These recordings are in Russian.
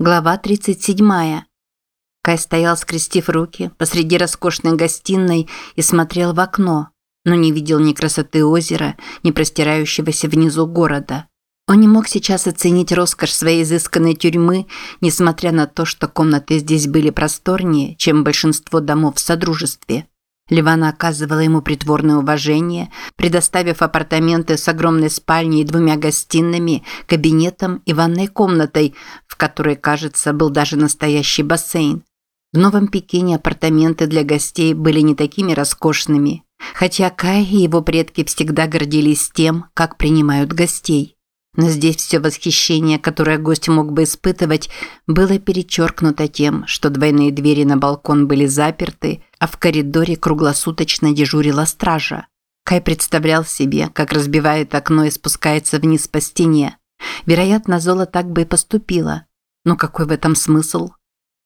Глава 37. Кай стоял, скрестив руки, посреди роскошной гостиной и смотрел в окно, но не видел ни красоты озера, ни простирающегося внизу города. Он не мог сейчас оценить роскошь своей изысканной тюрьмы, несмотря на то, что комнаты здесь были просторнее, чем большинство домов в Содружестве. Ливана оказывала ему притворное уважение, предоставив апартаменты с огромной спальней и двумя гостиными, кабинетом и ванной комнатой, в которой, кажется, был даже настоящий бассейн. В Новом Пекине апартаменты для гостей были не такими роскошными, хотя Кай и его предки всегда гордились тем, как принимают гостей. Но здесь все восхищение, которое гость мог бы испытывать, было перечеркнуто тем, что двойные двери на балкон были заперты, а в коридоре круглосуточно дежурила стража. Кай представлял себе, как разбивает окно и спускается вниз по стене. Вероятно, Зола так бы и поступила. Но какой в этом смысл?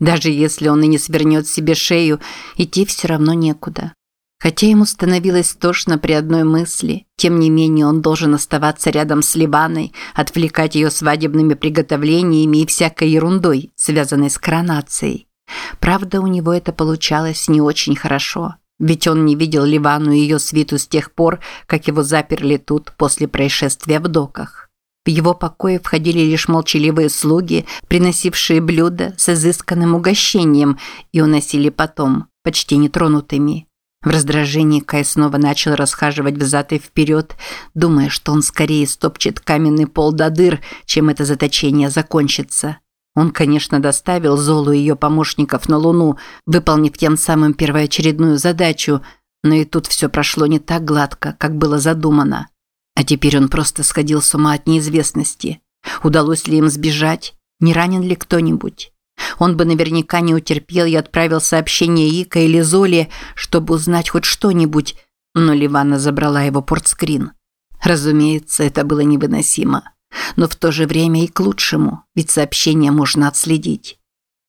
Даже если он и не свернет себе шею, идти все равно некуда. Хотя ему становилось тошно при одной мысли, тем не менее он должен оставаться рядом с Ливаной, отвлекать ее свадебными приготовлениями и всякой ерундой, связанной с коронацией. Правда, у него это получалось не очень хорошо, ведь он не видел Ливану и ее свиту с тех пор, как его заперли тут после происшествия в доках. В его покое входили лишь молчаливые слуги, приносившие блюда с изысканным угощением и уносили потом, почти нетронутыми. В раздражении Кай снова начал расхаживать взад и вперед, думая, что он скорее стопчет каменный пол до дыр, чем это заточение закончится. Он, конечно, доставил Золу и ее помощников на Луну, выполнив тем самым первоочередную задачу, но и тут все прошло не так гладко, как было задумано. А теперь он просто сходил с ума от неизвестности. Удалось ли им сбежать? Не ранен ли кто-нибудь? Он бы наверняка не утерпел и отправил сообщение Ика или Золе, чтобы узнать хоть что-нибудь, но Ливана забрала его портскрин. Разумеется, это было невыносимо. Но в то же время и к лучшему, ведь сообщение можно отследить.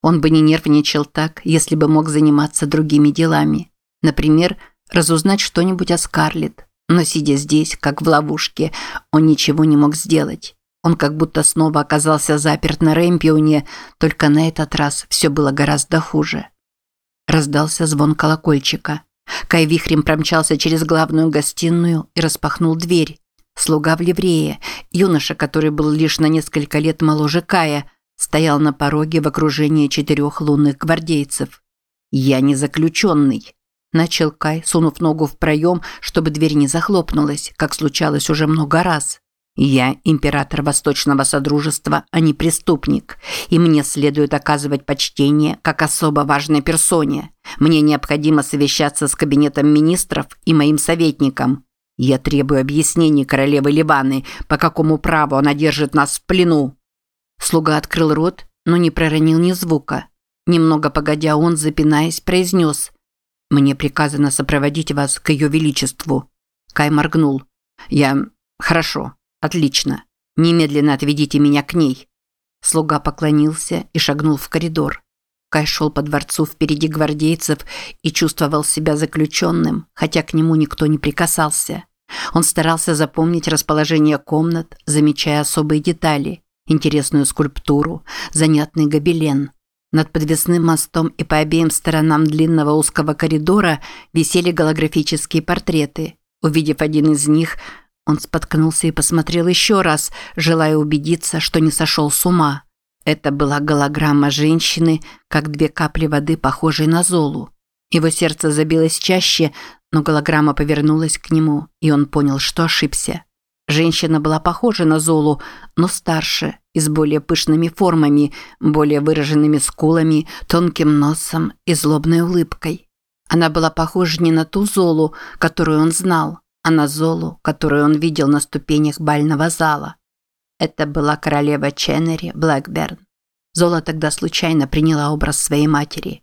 Он бы не нервничал так, если бы мог заниматься другими делами. Например, разузнать что-нибудь о Скарлетт. Но сидя здесь, как в ловушке, он ничего не мог сделать. Он как будто снова оказался заперт на Рэмпионе, только на этот раз все было гораздо хуже. Раздался звон колокольчика. Кай вихрем промчался через главную гостиную и распахнул дверь. Слуга в ливрее, юноша, который был лишь на несколько лет моложе Кая, стоял на пороге в окружении четырех лунных гвардейцев. «Я не заключенный», – начал Кай, сунув ногу в проем, чтобы дверь не захлопнулась, как случалось уже много раз. Я император Восточного Содружества, а не преступник, и мне следует оказывать почтение как особо важной персоне. Мне необходимо совещаться с кабинетом министров и моим советником. Я требую объяснений королевы Ливаны, по какому праву она держит нас в плену. Слуга открыл рот, но не проронил ни звука. Немного погодя, он, запинаясь, произнес «Мне приказано сопроводить вас к ее величеству». Кай моргнул. «Я... Хорошо. Отлично. Немедленно отведите меня к ней. Слуга поклонился и шагнул в коридор. Кай шел по дворцу впереди гвардейцев и чувствовал себя заключенным, хотя к нему никто не прикасался. Он старался запомнить расположение комнат, замечая особые детали, интересную скульптуру, занятный гобелен. Над подвесным мостом и по обеим сторонам длинного узкого коридора висели голографические портреты. Увидев один из них, он споткнулся и посмотрел еще раз, желая убедиться, что не сошел с ума. Это была голограмма женщины, как две капли воды, похожей на Золу. Его сердце забилось чаще, но голограмма повернулась к нему, и он понял, что ошибся. Женщина была похожа на Золу, но старше и с более пышными формами, более выраженными скулами, тонким носом и злобной улыбкой. Она была похожа не на ту Золу, которую он знал, а на Золу, которую он видел на ступенях бального зала. Это была королева Ченнери Блэкберн. Зола тогда случайно приняла образ своей матери.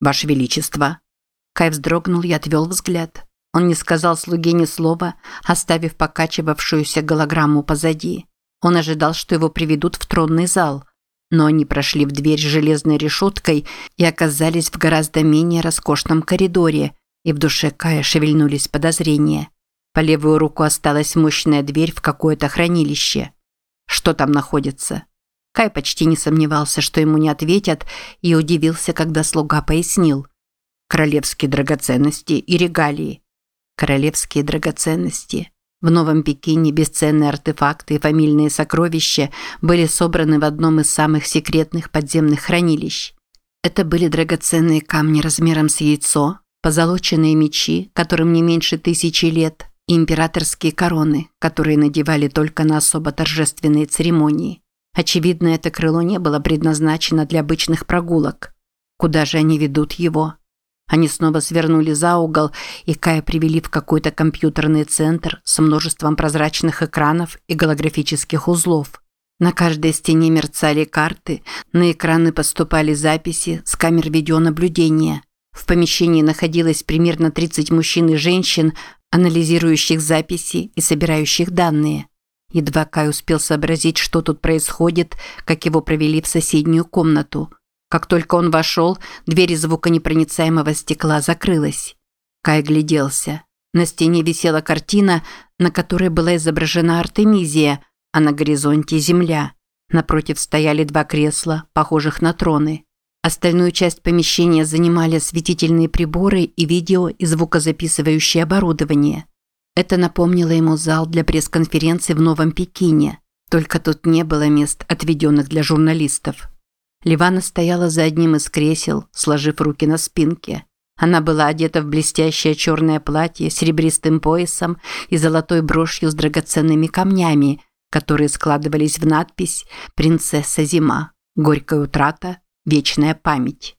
«Ваше Величество!» Кай вздрогнул и отвел взгляд. Он не сказал слуге ни слова, оставив покачивавшуюся голограмму позади. Он ожидал, что его приведут в тронный зал, но они прошли в дверь с железной решеткой и оказались в гораздо менее роскошном коридоре, и в душе Кая шевельнулись подозрения. По левую руку осталась мощная дверь в какое-то хранилище. Что там находится? Кай почти не сомневался, что ему не ответят, и удивился, когда слуга пояснил. «Королевские драгоценности и регалии». «Королевские драгоценности». В Новом Пекине бесценные артефакты и фамильные сокровища были собраны в одном из самых секретных подземных хранилищ. Это были драгоценные камни размером с яйцо, позолоченные мечи, которым не меньше тысячи лет, и императорские короны, которые надевали только на особо торжественные церемонии. Очевидно, это крыло не было предназначено для обычных прогулок. Куда же они ведут его? Они снова свернули за угол, и Кая привели в какой-то компьютерный центр с множеством прозрачных экранов и голографических узлов. На каждой стене мерцали карты, на экраны поступали записи с камер видеонаблюдения. В помещении находилось примерно 30 мужчин и женщин, анализирующих записи и собирающих данные. Едва Кай успел сообразить, что тут происходит, как его провели в соседнюю комнату. Как только он вошел, дверь звуконепроницаемого стекла закрылась. Кай гляделся. На стене висела картина, на которой была изображена Артемизия, а на горизонте Земля. Напротив стояли два кресла, похожих на троны. Остальную часть помещения занимали осветительные приборы и видео и звукозаписывающее оборудование. Это напомнило ему зал для пресс-конференции в Новом Пекине, только тут не было мест, отведенных для журналистов. Ливана стояла за одним из кресел, сложив руки на спинке. Она была одета в блестящее черное платье с серебристым поясом и золотой брошью с драгоценными камнями, которые складывались в надпись «Принцесса Зима. Горькая утрата Вечная память.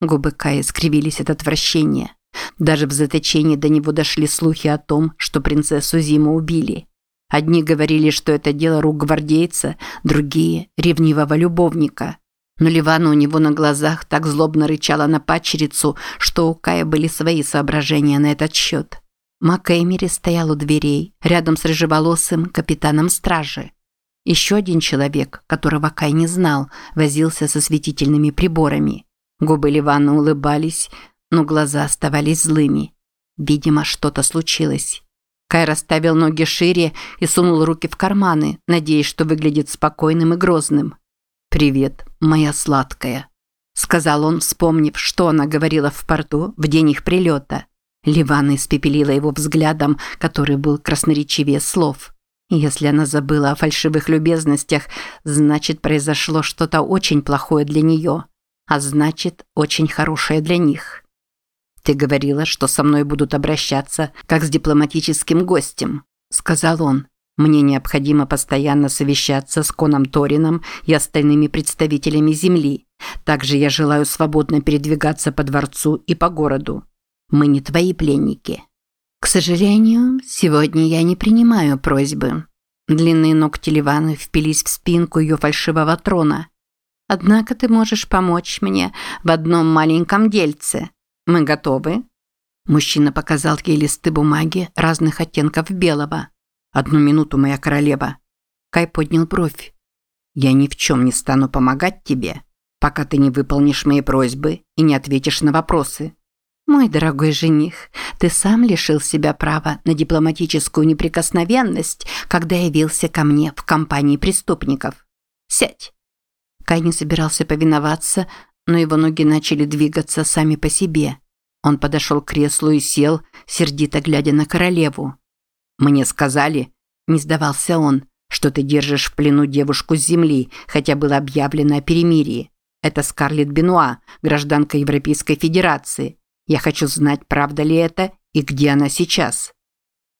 Губы Кая скривились от отвращения. Даже в заточении до него дошли слухи о том, что принцессу Зиму убили. Одни говорили, что это дело рук гвардейца, другие – ревнивого любовника. Но Ливана у него на глазах так злобно рычала на падчерицу, что у Кая были свои соображения на этот счет. Мак Эмери стоял у дверей, рядом с рыжеволосым капитаном стражи. Еще один человек, которого Кай не знал, возился со светительными приборами. Губы Ливана улыбались, но глаза оставались злыми. Видимо, что-то случилось. Кай расставил ноги шире и сунул руки в карманы, надеясь, что выглядит спокойным и грозным. «Привет, моя сладкая», – сказал он, вспомнив, что она говорила в порту в день их прилета. Ливана испепелила его взглядом, который был красноречивее слов. Если она забыла о фальшивых любезностях, значит, произошло что-то очень плохое для нее, а значит, очень хорошее для них. «Ты говорила, что со мной будут обращаться, как с дипломатическим гостем», – сказал он. «Мне необходимо постоянно совещаться с Коном Торином и остальными представителями Земли. Также я желаю свободно передвигаться по дворцу и по городу. Мы не твои пленники». К сожалению, сегодня я не принимаю просьбы. Длинные ногти Ливаны впились в спинку ее фальшивого трона. Однако ты можешь помочь мне в одном маленьком дельце. Мы готовы? Мужчина показал ей листы бумаги разных оттенков белого. Одну минуту, моя королева. Кай поднял бровь. Я ни в чем не стану помогать тебе, пока ты не выполнишь мои просьбы и не ответишь на вопросы. «Мой дорогой жених, ты сам лишил себя права на дипломатическую неприкосновенность, когда явился ко мне в компании преступников. Сядь». Кай не собирался повиноваться, но его ноги начали двигаться сами по себе. Он подошел к креслу и сел, сердито глядя на королеву. «Мне сказали», – не сдавался он, – «что ты держишь в плену девушку с земли, хотя было объявлено о перемирии. Это Скарлетт Бенуа, гражданка Европейской Федерации. Я хочу знать, правда ли это и где она сейчас».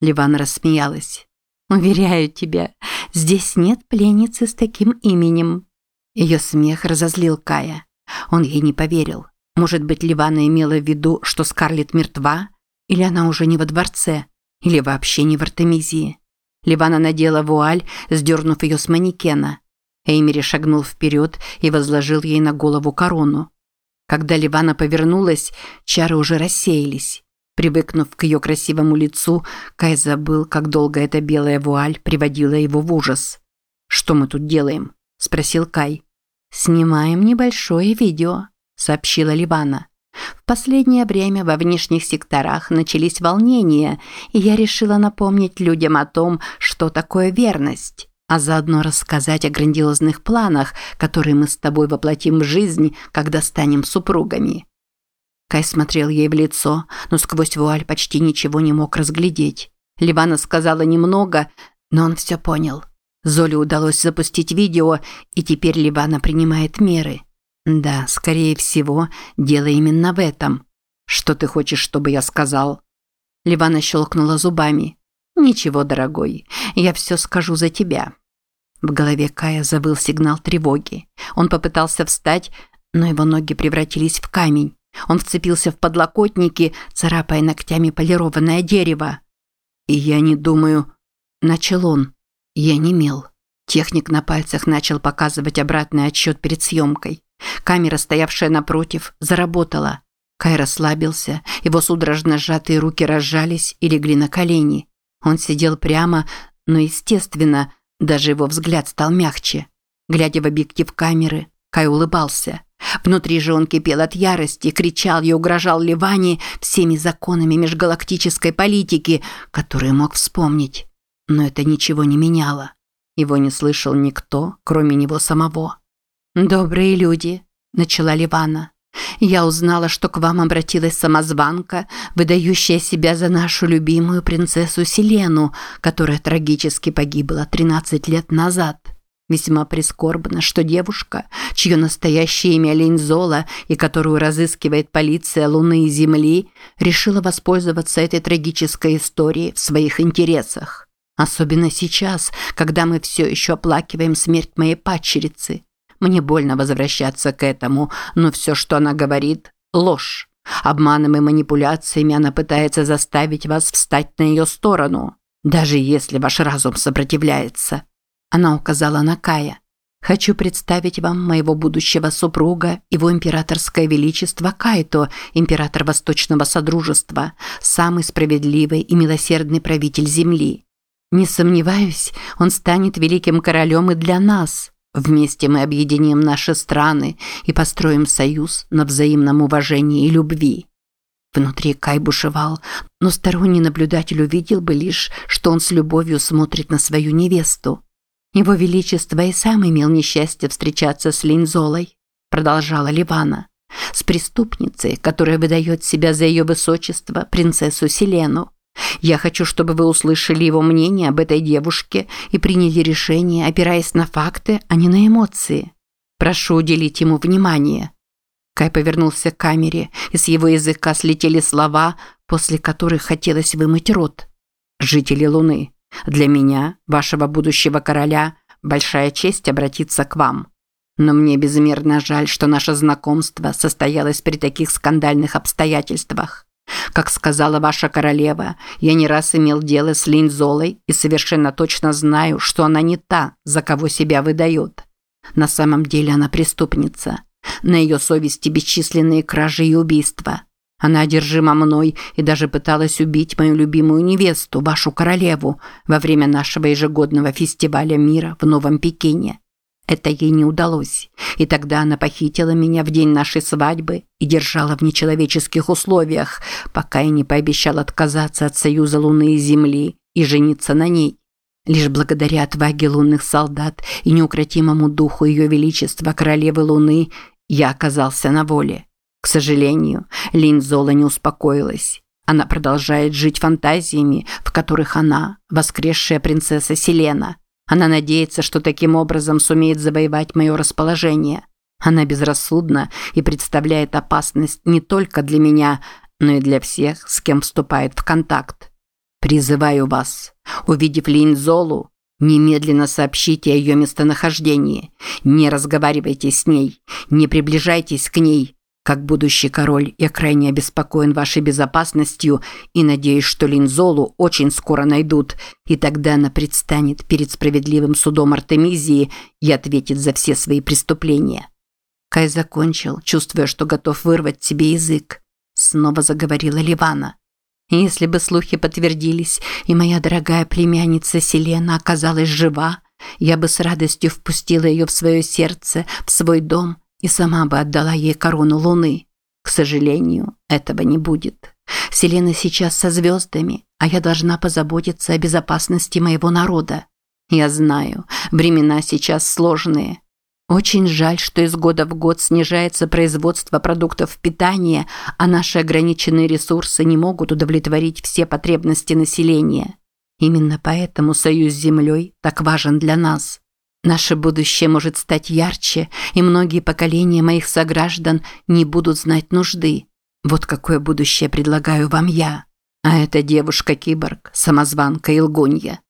Ливан рассмеялась. «Уверяю тебя, здесь нет пленницы с таким именем». Ее смех разозлил Кая. Он ей не поверил. Может быть, Ливана имела в виду, что Скарлетт мертва? Или она уже не во дворце? Или вообще не в Артемизии? Ливана надела вуаль, сдернув ее с манекена. Эймери шагнул вперед и возложил ей на голову корону. Когда Ливана повернулась, чары уже рассеялись. Привыкнув к ее красивому лицу, Кай забыл, как долго эта белая вуаль приводила его в ужас. «Что мы тут делаем?» – спросил Кай. «Снимаем небольшое видео», – сообщила Ливана. «В последнее время во внешних секторах начались волнения, и я решила напомнить людям о том, что такое верность. А заодно рассказать о грандиозных планах, которые мы с тобой воплотим в жизнь, когда станем супругами». Кай смотрел ей в лицо, но сквозь вуаль почти ничего не мог разглядеть. Ливана сказала немного, но он все понял. Золе удалось запустить видео, и теперь Ливана принимает меры. Да, скорее всего, дело именно в этом. Что ты хочешь, чтобы я сказал? Ливана щелкнула зубами. Ничего, дорогой, я все скажу за тебя. В голове Кая забыл сигнал тревоги. Он попытался встать, но его ноги превратились в камень. Он вцепился в подлокотники, царапая ногтями полированное дерево. «И я не думаю...» Начал он. Я не мел. Техник на пальцах начал показывать обратный отсчет перед съемкой. Камера, стоявшая напротив, заработала. Кай расслабился, его судорожно сжатые руки разжались и легли на колени. Он сидел прямо, но, естественно, даже его взгляд стал мягче. Глядя в объектив камеры, Кай улыбался. Внутри же он кипел от ярости, кричал и угрожал Ливане всеми законами межгалактической политики, которые мог вспомнить. Но это ничего не меняло. Его не слышал никто, кроме него самого. «Добрые люди», – начала Ливана. «Я узнала, что к вам обратилась самозванка, выдающая себя за нашу любимую принцессу Селену, которая трагически погибла 13 лет назад. Весьма прискорбно, что девушка, чье настоящее имя Линзола и которую разыскивает полиция Луны и Земли, решила воспользоваться этой трагической историей в своих интересах. Особенно сейчас, когда мы все еще оплакиваем смерть моей падчерицы. Мне больно возвращаться к этому, но все, что она говорит – ложь. Обманом и манипуляциями она пытается заставить вас встать на ее сторону, даже если ваш разум сопротивляется. Она указала на Кая. Хочу представить вам моего будущего супруга, его императорское величество Кайто, император Восточного Содружества, самый справедливый и милосердный правитель Земли. Не сомневаюсь, он станет великим королем и для нас. Вместе мы объединим наши страны и построим союз на взаимном уважении и любви. Внутри Кай бушевал, но сторонний наблюдатель увидел бы лишь, что он с любовью смотрит на свою невесту. Его Величество и сам имел несчастье встречаться с Линзолой, продолжала Ливана, с преступницей, которая выдает себя за ее высочество, принцессу Селену. Я хочу, чтобы вы услышали его мнение об этой девушке и приняли решение, опираясь на факты, а не на эмоции. Прошу уделить ему внимание. Кай повернулся к камере, и с его языка слетели слова, после которых хотелось вымыть рот. Жители Луны, для меня, вашего будущего короля, большая честь обратиться к вам. Но мне безмерно жаль, что наше знакомство состоялось при таких скандальных обстоятельствах. Как сказала ваша королева, я не раз имел дело с Линзолой и совершенно точно знаю, что она не та, за кого себя выдает. На самом деле она преступница. На ее совести бесчисленные кражи и убийства. Она одержима мной и даже пыталась убить мою любимую невесту, вашу королеву, во время нашего ежегодного фестиваля мира в Новом Пекине. Это ей не удалось, и тогда она похитила меня в день нашей свадьбы и держала в нечеловеческих условиях, пока я не пообещал отказаться от союза Луны и Земли и жениться на ней. Лишь благодаря отваге лунных солдат и неукротимому духу Ее Величества Королевы Луны я оказался на воле. К сожалению, Лин Зола не успокоилась. Она продолжает жить фантазиями, в которых она – воскресшая принцесса Селена. Она надеется, что таким образом сумеет завоевать мое расположение. Она безрассудна и представляет опасность не только для меня, но и для всех, с кем вступает в контакт. Призываю вас, увидев Лин Золу, немедленно сообщите о ее местонахождении. Не разговаривайте с ней, не приближайтесь к ней, как будущий король, я крайне обеспокоен вашей безопасностью и надеюсь, что Линзолу очень скоро найдут, и тогда она предстанет перед справедливым судом Артемизии и ответит за все свои преступления. Кай закончил, чувствуя, что готов вырвать себе язык. Снова заговорила Ливана. Если бы слухи подтвердились, и моя дорогая племянница Селена оказалась жива, я бы с радостью впустила ее в свое сердце, в свой дом – и сама бы отдала ей корону Луны. К сожалению, этого не будет. Селена сейчас со звездами, а я должна позаботиться о безопасности моего народа. Я знаю, времена сейчас сложные. Очень жаль, что из года в год снижается производство продуктов питания, а наши ограниченные ресурсы не могут удовлетворить все потребности населения. Именно поэтому союз с Землей так важен для нас. Наше будущее может стать ярче, и многие поколения моих сограждан не будут знать нужды. Вот какое будущее предлагаю вам я. А эта девушка-киборг, самозванка и лгунья.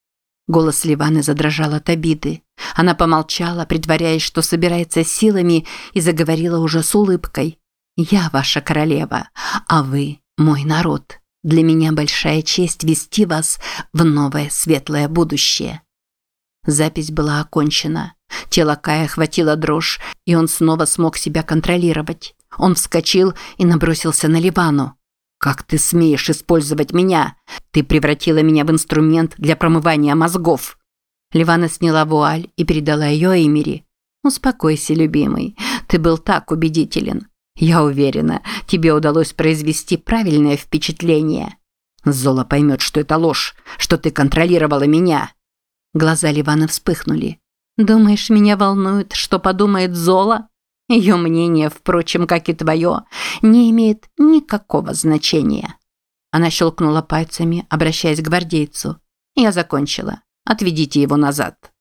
Голос Ливаны задрожал от обиды. Она помолчала, притворяясь, что собирается силами, и заговорила уже с улыбкой. «Я ваша королева, а вы – мой народ. Для меня большая честь вести вас в новое светлое будущее». Запись была окончена. Тело Кая охватило дрожь, и он снова смог себя контролировать. Он вскочил и набросился на Ливану. «Как ты смеешь использовать меня? Ты превратила меня в инструмент для промывания мозгов!» Ливана сняла вуаль и передала ее Эмири. «Успокойся, любимый. Ты был так убедителен. Я уверена, тебе удалось произвести правильное впечатление. Зола поймет, что это ложь, что ты контролировала меня. Глаза Ливана вспыхнули. «Думаешь, меня волнует, что подумает Зола? Ее мнение, впрочем, как и твое, не имеет никакого значения». Она щелкнула пальцами, обращаясь к гвардейцу. «Я закончила. Отведите его назад».